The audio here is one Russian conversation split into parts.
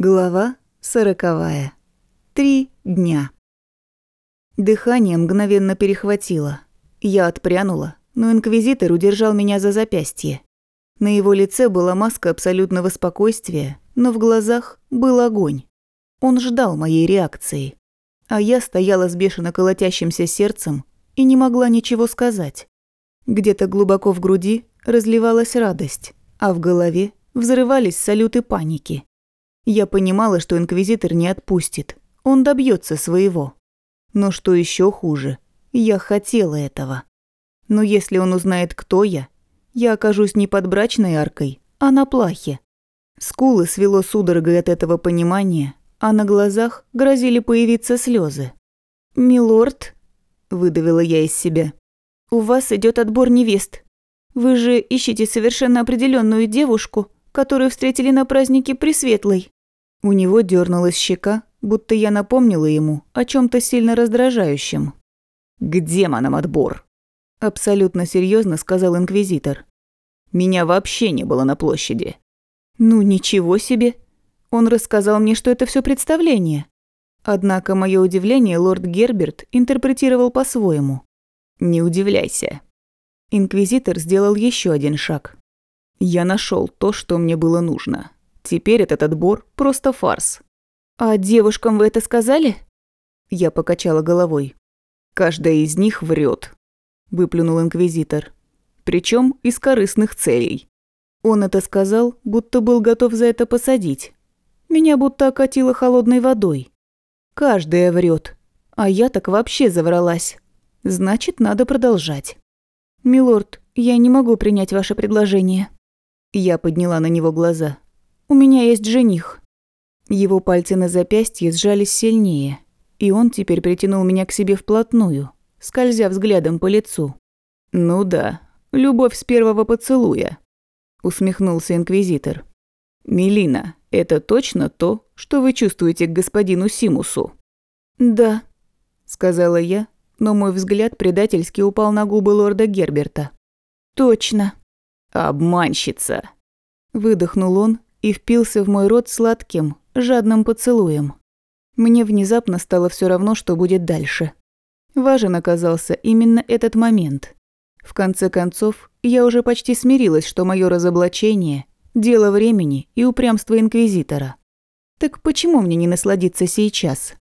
Глава сороковая. Три дня. Дыхание мгновенно перехватило. Я отпрянула, но инквизитор удержал меня за запястье. На его лице была маска абсолютного спокойствия, но в глазах был огонь. Он ждал моей реакции. А я стояла с бешено колотящимся сердцем и не могла ничего сказать. Где-то глубоко в груди разливалась радость, а в голове взрывались салюты паники. Я понимала, что инквизитор не отпустит. Он добьется своего. Но что еще хуже, я хотела этого. Но если он узнает, кто я, я окажусь не под брачной аркой, а на плахе. Скулы свело судорогой от этого понимания, а на глазах грозили появиться слезы. «Милорд», – выдавила я из себя, – «у вас идет отбор невест. Вы же ищете совершенно определенную девушку, которую встретили на празднике Пресветлой». У него дернулась щека, будто я напомнила ему о чем то сильно раздражающем. «К демонам отбор!» Абсолютно серьезно сказал инквизитор. «Меня вообще не было на площади». «Ну ничего себе!» Он рассказал мне, что это все представление. Однако мое удивление лорд Герберт интерпретировал по-своему. «Не удивляйся». Инквизитор сделал еще один шаг. «Я нашел то, что мне было нужно. Теперь этот отбор просто фарс. «А девушкам вы это сказали?» Я покачала головой. «Каждая из них врет, выплюнул инквизитор. Причем из корыстных целей. Он это сказал, будто был готов за это посадить. Меня будто окатило холодной водой. Каждая врет, а я так вообще завралась. Значит, надо продолжать. «Милорд, я не могу принять ваше предложение». Я подняла на него глаза. У меня есть жених». Его пальцы на запястье сжались сильнее, и он теперь притянул меня к себе вплотную, скользя взглядом по лицу. «Ну да, любовь с первого поцелуя», – усмехнулся инквизитор. «Мелина, это точно то, что вы чувствуете к господину Симусу?» «Да», – сказала я, но мой взгляд предательски упал на губы лорда Герберта. «Точно». «Обманщица», – выдохнул он и впился в мой рот сладким, жадным поцелуем. Мне внезапно стало все равно, что будет дальше. Важен оказался именно этот момент. В конце концов, я уже почти смирилась, что мое разоблачение – дело времени и упрямства Инквизитора. Так почему мне не насладиться сейчас?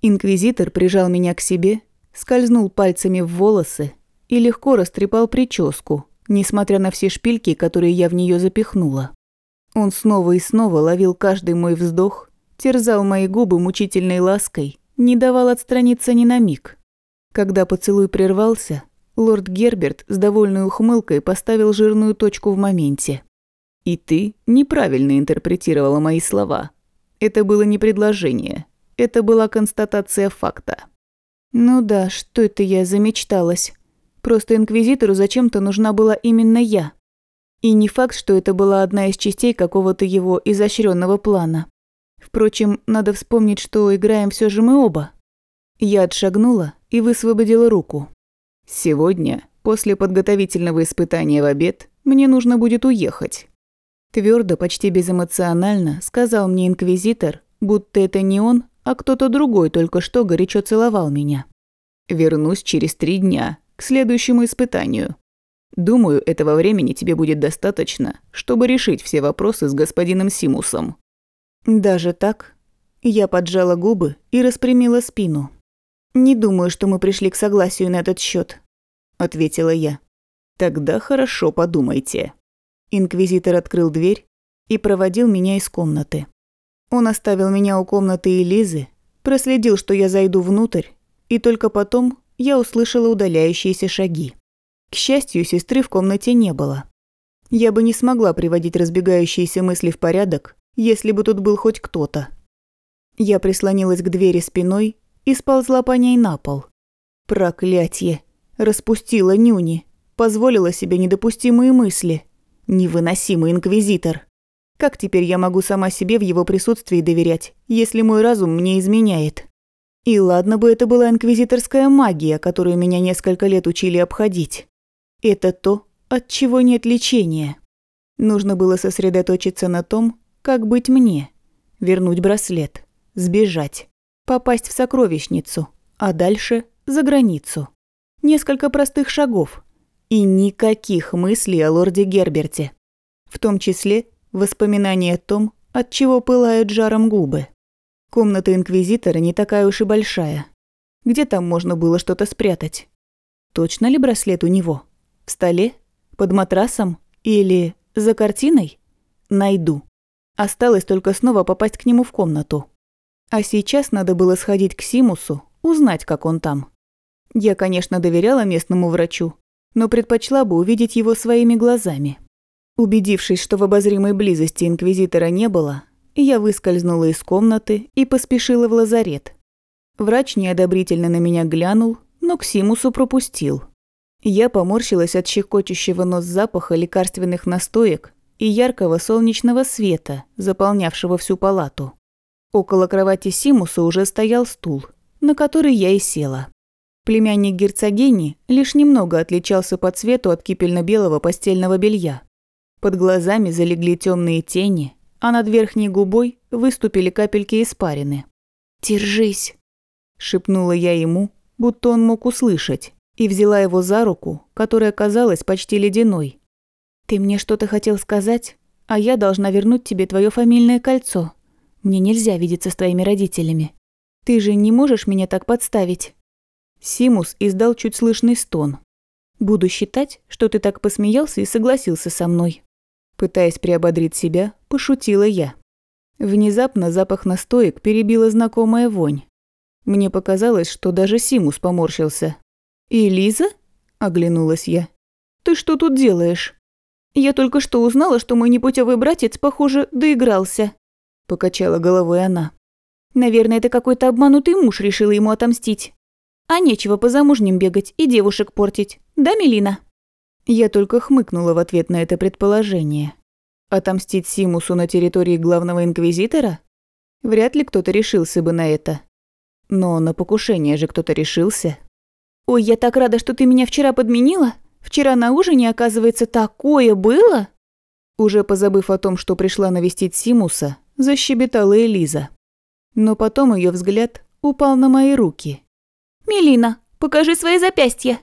Инквизитор прижал меня к себе, скользнул пальцами в волосы и легко растрепал прическу, несмотря на все шпильки, которые я в нее запихнула. Он снова и снова ловил каждый мой вздох, терзал мои губы мучительной лаской, не давал отстраниться ни на миг. Когда поцелуй прервался, лорд Герберт с довольной ухмылкой поставил жирную точку в моменте. «И ты неправильно интерпретировала мои слова. Это было не предложение, это была констатация факта». «Ну да, что это я замечталась. Просто Инквизитору зачем-то нужна была именно я. И не факт, что это была одна из частей какого-то его изощренного плана. Впрочем, надо вспомнить, что играем все же мы оба. Я отшагнула и высвободила руку. «Сегодня, после подготовительного испытания в обед, мне нужно будет уехать». Твердо, почти безэмоционально сказал мне инквизитор, будто это не он, а кто-то другой только что горячо целовал меня. «Вернусь через три дня, к следующему испытанию. Думаю, этого времени тебе будет достаточно, чтобы решить все вопросы с господином Симусом». «Даже так?» Я поджала губы и распрямила спину. «Не думаю, что мы пришли к согласию на этот счет, ответила я. «Тогда хорошо подумайте». Инквизитор открыл дверь и проводил меня из комнаты. Он оставил меня у комнаты Элизы, проследил, что я зайду внутрь, и только потом я услышала удаляющиеся шаги. К счастью, сестры в комнате не было. Я бы не смогла приводить разбегающиеся мысли в порядок, если бы тут был хоть кто-то. Я прислонилась к двери спиной и сползла по ней на пол. Проклятье! Распустила нюни, позволила себе недопустимые мысли. Невыносимый инквизитор. Как теперь я могу сама себе в его присутствии доверять, если мой разум мне изменяет? И ладно бы это была инквизиторская магия, которую меня несколько лет учили обходить. Это то, от чего нет лечения. Нужно было сосредоточиться на том, как быть мне. вернуть браслет, сбежать, попасть в сокровищницу, а дальше за границу. Несколько простых шагов и никаких мыслей о лорде Герберте. В том числе воспоминания о том, от чего пылают жаром губы. Комната инквизитора не такая уж и большая. Где там можно было что-то спрятать? Точно ли браслет у него? В столе? Под матрасом? Или за картиной? Найду. Осталось только снова попасть к нему в комнату. А сейчас надо было сходить к Симусу, узнать, как он там. Я, конечно, доверяла местному врачу, но предпочла бы увидеть его своими глазами. Убедившись, что в обозримой близости инквизитора не было, я выскользнула из комнаты и поспешила в лазарет. Врач неодобрительно на меня глянул, но к Симусу пропустил. Я поморщилась от щекочущего нос запаха лекарственных настоек и яркого солнечного света, заполнявшего всю палату. Около кровати Симуса уже стоял стул, на который я и села. Племянник герцогини лишь немного отличался по цвету от кипельно-белого постельного белья. Под глазами залегли темные тени, а над верхней губой выступили капельки испарины. «Держись!» – шепнула я ему, будто он мог услышать, и взяла его за руку, которая казалась почти ледяной. «Ты мне что-то хотел сказать, а я должна вернуть тебе твое фамильное кольцо. Мне нельзя видеться с твоими родителями. Ты же не можешь меня так подставить?» Симус издал чуть слышный стон. «Буду считать, что ты так посмеялся и согласился со мной». Пытаясь приободрить себя, пошутила я. Внезапно запах настоек перебила знакомая вонь. Мне показалось, что даже Симус поморщился. «И Лиза?» – оглянулась я. «Ты что тут делаешь?» «Я только что узнала, что мой непутевый братец, похоже, доигрался», – покачала головой она. «Наверное, это какой-то обманутый муж решил ему отомстить. А нечего по замужним бегать и девушек портить. Да, Мелина?» Я только хмыкнула в ответ на это предположение. Отомстить Симусу на территории главного инквизитора? Вряд ли кто-то решился бы на это. Но на покушение же кто-то решился. «Ой, я так рада, что ты меня вчера подменила. Вчера на ужине, оказывается, такое было!» Уже позабыв о том, что пришла навестить Симуса, защебетала Элиза. Но потом ее взгляд упал на мои руки. «Мелина, покажи свои запястья!»